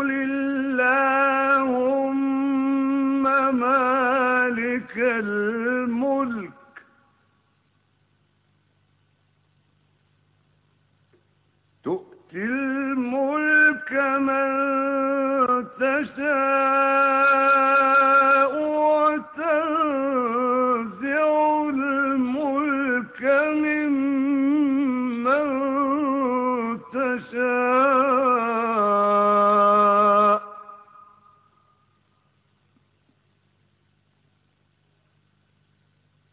قل الملك تؤتي الملك من تشاء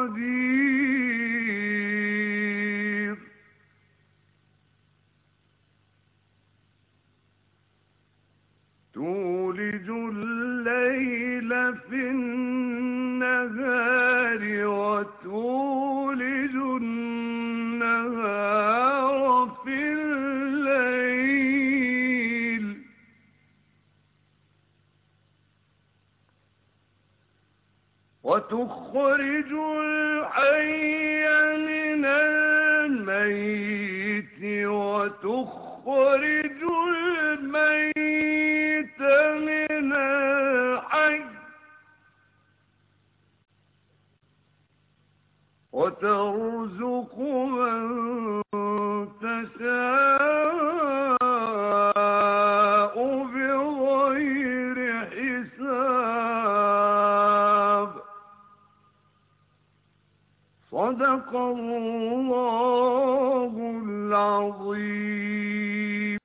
قدير تولج وتخرج الحي من الميت وتخرج الميت من الحي وترزق من صدق الله العظيم.